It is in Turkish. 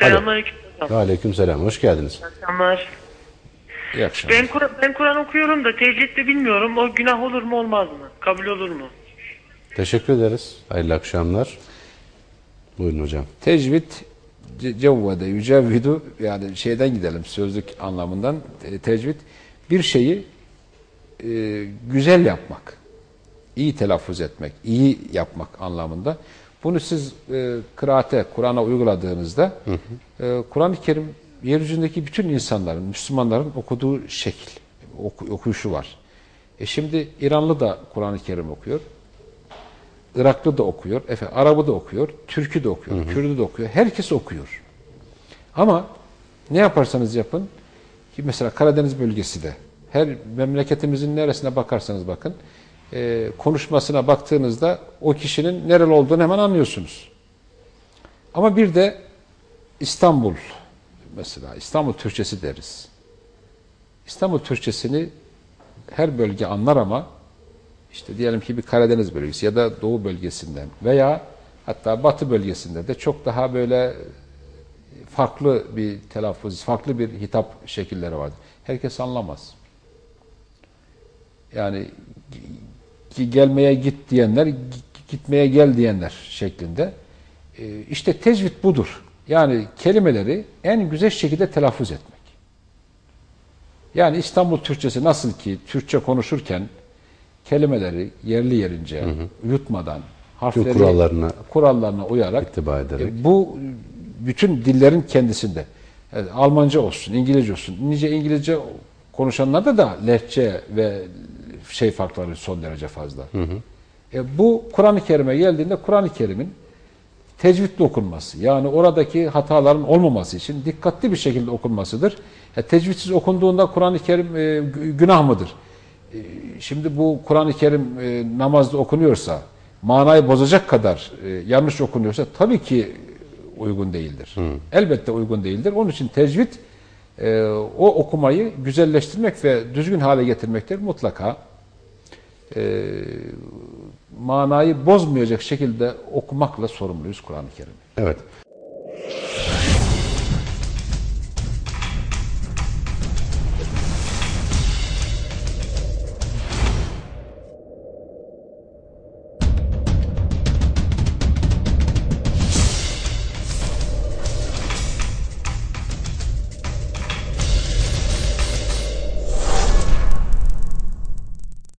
Selamünaleyküm. Aleyküm selam. Hoş geldiniz. Akşamlar. İyi akşamlar. Ben, Kur- ben Kur'an okuyorum da tecvid de bilmiyorum. O günah olur mu olmaz mı? Kabul olur mu? Teşekkür ederiz. Hayırlı akşamlar. Buyurun hocam. Tecvid ce- cevvede yücevvidu yani şeyden gidelim sözlük anlamından e, tecvid bir şeyi e, güzel yapmak, iyi telaffuz etmek, iyi yapmak anlamında. Bunu siz e, kıraate, Kur'an'a uyguladığınızda e, Kur'an-ı Kerim yeryüzündeki bütün insanların, Müslümanların okuduğu şekil, oku, okuyuşu var. E şimdi İranlı da Kur'an-ı Kerim okuyor. Iraklı da okuyor, Efe, Arabı da okuyor, Türkü de okuyor, Kürdü de okuyor. Herkes okuyor. Ama ne yaparsanız yapın, ki mesela Karadeniz bölgesi de, her memleketimizin neresine bakarsanız bakın, e, konuşmasına baktığınızda o kişinin nereli olduğunu hemen anlıyorsunuz. Ama bir de İstanbul, mesela İstanbul Türkçesi deriz. İstanbul Türkçesini her bölge anlar ama işte diyelim ki bir Karadeniz bölgesi ya da Doğu bölgesinden veya hatta Batı bölgesinde de çok daha böyle farklı bir telaffuz, farklı bir hitap şekilleri vardır. Herkes anlamaz. Yani gelmeye git diyenler, gi- gitmeye gel diyenler şeklinde. Ee, İşte tecvid budur. Yani kelimeleri en güzel şekilde telaffuz etmek. Yani İstanbul Türkçesi nasıl ki Türkçe konuşurken kelimeleri yerli yerince yutmadan harfleri kurallarına kurallarına uyarak ittiba ederek. e, bu bütün dillerin kendisinde Almanca olsun, İngilizce olsun. Nice İngilizce konuşanlarda da lehçe ve şey farkları son derece fazla. E, bu Kur'an-ı Kerim'e geldiğinde Kur'an-ı Kerim'in tecvidle okunması. Yani oradaki hataların olmaması için dikkatli bir şekilde okunmasıdır. E, tecvidsiz okunduğunda Kur'an-ı Kerim e, gü- günah mıdır? E, şimdi bu Kur'an-ı Kerim e, namazda okunuyorsa, manayı bozacak kadar e, yanlış okunuyorsa tabii ki uygun değildir. Elbette uygun değildir. Onun için tecvid e, o okumayı güzelleştirmek ve düzgün hale getirmektir mutlaka. E, manayı bozmayacak şekilde okumakla sorumluyuz Kur'an-ı Kerim'i. Evet.